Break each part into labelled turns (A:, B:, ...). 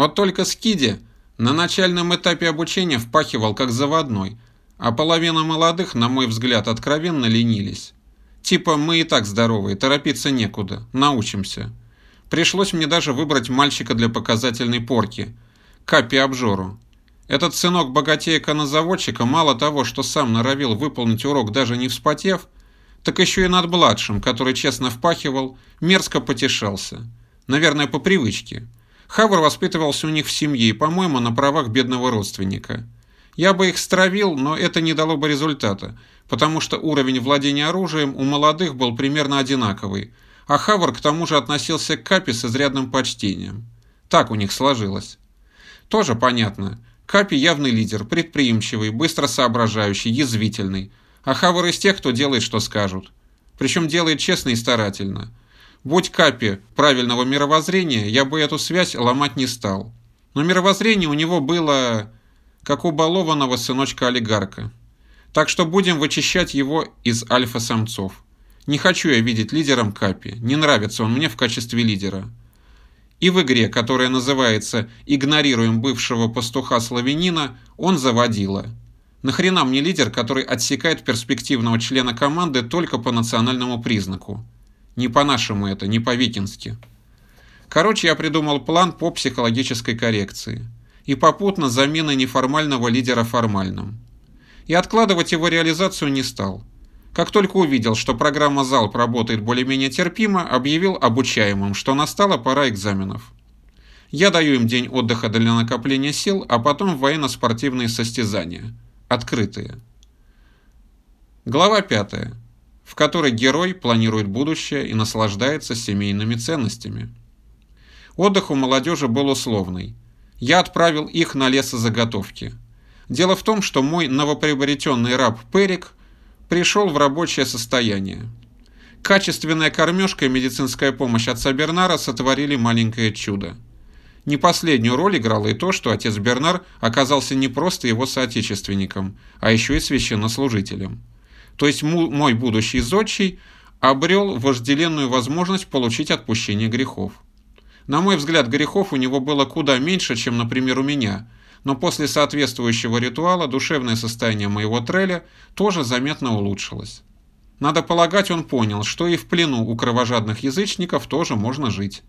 A: Вот только Скиди на начальном этапе обучения впахивал как заводной, а половина молодых, на мой взгляд, откровенно ленились. Типа мы и так здоровые, торопиться некуда, научимся. Пришлось мне даже выбрать мальчика для показательной порки, Капи Обжору. Этот сынок богатея-конозаводчика мало того, что сам норовил выполнить урок даже не вспотев, так еще и над младшим, который честно впахивал, мерзко потешался. Наверное, по привычке. Хавр воспитывался у них в семье по-моему, на правах бедного родственника. Я бы их стравил, но это не дало бы результата, потому что уровень владения оружием у молодых был примерно одинаковый, а Хавр к тому же относился к Капи с изрядным почтением. Так у них сложилось. Тоже понятно. Капи явный лидер, предприимчивый, быстро соображающий, язвительный. А Хавр из тех, кто делает, что скажут. Причем делает честно и старательно. Будь Капи правильного мировоззрения, я бы эту связь ломать не стал. Но мировоззрение у него было, как у балованного сыночка-олигарка. Так что будем вычищать его из альфа-самцов. Не хочу я видеть лидером Капи, не нравится он мне в качестве лидера. И в игре, которая называется «Игнорируем бывшего пастуха-славянина», он заводила. Нахрена мне лидер, который отсекает перспективного члена команды только по национальному признаку? Не по-нашему это, не по-викински. Короче, я придумал план по психологической коррекции. И попутно замены неформального лидера формальным. И откладывать его реализацию не стал. Как только увидел, что программа «Залп» работает более-менее терпимо, объявил обучаемым, что настала пора экзаменов. Я даю им день отдыха для накопления сил, а потом военно-спортивные состязания. Открытые. Глава 5 в которой герой планирует будущее и наслаждается семейными ценностями. Отдых у молодежи был условный. Я отправил их на лесозаготовки. Дело в том, что мой новоприобретенный раб Перик пришел в рабочее состояние. Качественная кормежка и медицинская помощь отца Бернара сотворили маленькое чудо. Не последнюю роль играло и то, что отец Бернар оказался не просто его соотечественником, а еще и священнослужителем. То есть мой будущий зодчий обрел вожделенную возможность получить отпущение грехов. На мой взгляд, грехов у него было куда меньше, чем, например, у меня, но после соответствующего ритуала душевное состояние моего треля тоже заметно улучшилось. Надо полагать, он понял, что и в плену у кровожадных язычников тоже можно жить.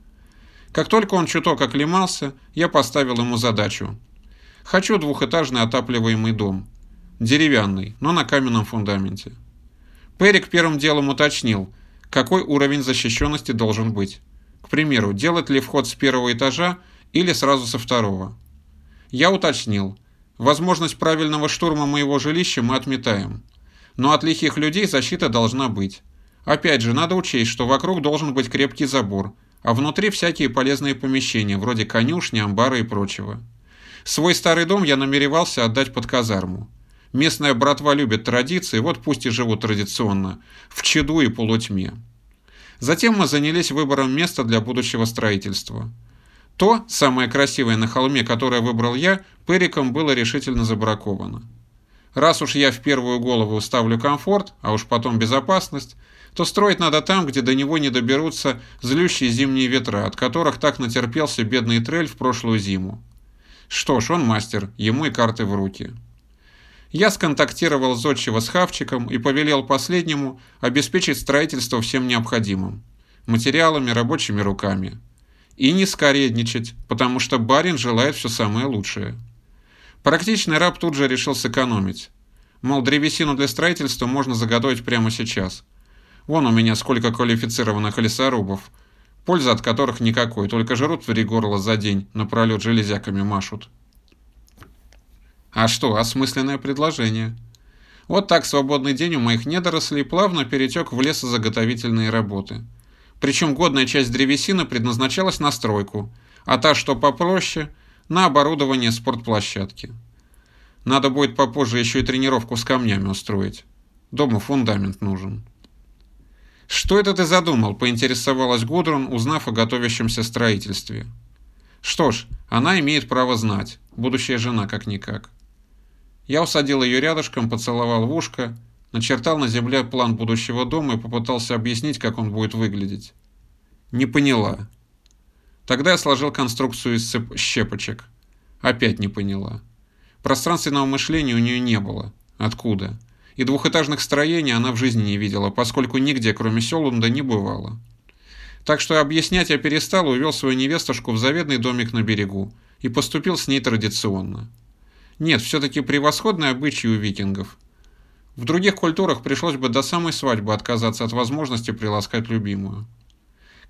A: Как только он чуток оклемался, я поставил ему задачу. Хочу двухэтажный отапливаемый дом. Деревянный, но на каменном фундаменте. Перик первым делом уточнил, какой уровень защищенности должен быть. К примеру, делать ли вход с первого этажа или сразу со второго. Я уточнил, возможность правильного штурма моего жилища мы отметаем. Но от лихих людей защита должна быть. Опять же, надо учесть, что вокруг должен быть крепкий забор, а внутри всякие полезные помещения, вроде конюшни, амбара и прочего. Свой старый дом я намеревался отдать под казарму. Местная братва любит традиции, вот пусть и живут традиционно, в чаду и полутьме. Затем мы занялись выбором места для будущего строительства. То, самое красивое на холме, которое выбрал я, Периком было решительно забраковано. Раз уж я в первую голову ставлю комфорт, а уж потом безопасность, то строить надо там, где до него не доберутся злющие зимние ветра, от которых так натерпелся бедный трель в прошлую зиму. Что ж, он мастер, ему и карты в руки. Я сконтактировал Зодчего с Хавчиком и повелел последнему обеспечить строительство всем необходимым – материалами, рабочими руками. И не скоредничать, потому что барин желает все самое лучшее. Практичный раб тут же решил сэкономить. Мол, древесину для строительства можно заготовить прямо сейчас. Вон у меня сколько квалифицированных лесорубов, польза от которых никакой, только жрут в три горла за день, напролет железяками машут. А что, осмысленное предложение. Вот так свободный день у моих недорослей плавно перетек в лесозаготовительные работы. Причем годная часть древесины предназначалась на стройку, а та, что попроще, на оборудование спортплощадки. Надо будет попозже еще и тренировку с камнями устроить. Дома фундамент нужен. «Что это ты задумал?» – поинтересовалась Гудрун, узнав о готовящемся строительстве. «Что ж, она имеет право знать. Будущая жена как-никак». Я усадил ее рядышком, поцеловал в ушко, начертал на земле план будущего дома и попытался объяснить, как он будет выглядеть. Не поняла. Тогда я сложил конструкцию из щепочек. Опять не поняла. Пространственного мышления у нее не было. Откуда? И двухэтажных строений она в жизни не видела, поскольку нигде, кроме Селунда, не бывало. Так что объяснять я перестал и увел свою невестушку в заветный домик на берегу и поступил с ней традиционно. Нет, все-таки превосходный обычай у викингов. В других культурах пришлось бы до самой свадьбы отказаться от возможности приласкать любимую.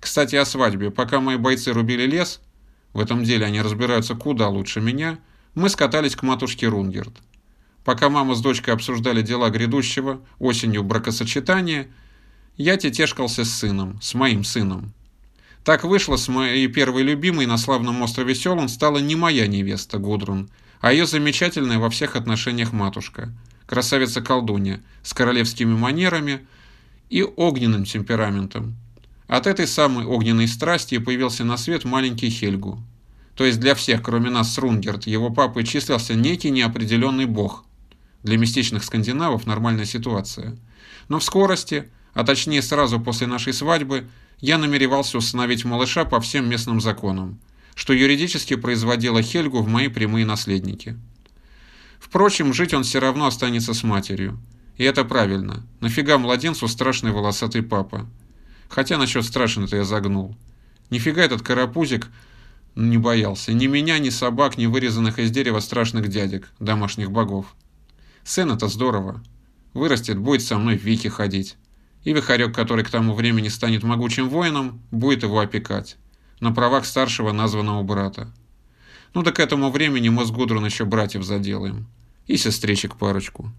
A: Кстати, о свадьбе. Пока мои бойцы рубили лес, в этом деле они разбираются куда лучше меня, мы скатались к матушке Рунгерт. Пока мама с дочкой обсуждали дела грядущего, осенью бракосочетания, я тетешкался с сыном, с моим сыном. Так вышло, с моей первой любимой на славном острове Селун стала не моя невеста Гудрун, а ее замечательная во всех отношениях матушка, красавица-колдунья, с королевскими манерами и огненным темпераментом. От этой самой огненной страсти появился на свет маленький Хельгу. То есть для всех, кроме нас Рунгерт, его папой числился некий неопределенный бог. Для мистичных скандинавов нормальная ситуация. Но в скорости, а точнее сразу после нашей свадьбы, я намеревался установить малыша по всем местным законам, что юридически производило Хельгу в мои прямые наследники. Впрочем, жить он все равно останется с матерью. И это правильно. Нафига младенцу страшный волосатый папа? Хотя насчет страшен-то я загнул. Нифига этот карапузик не боялся. Ни меня, ни собак, ни вырезанных из дерева страшных дядек, домашних богов. Сын это здорово. Вырастет, будет со мной в Вики ходить и Вихарек, который к тому времени станет могучим воином, будет его опекать, на правах старшего названного брата. Ну да к этому времени мы с Гудрун еще братьев заделаем, и сестричек парочку.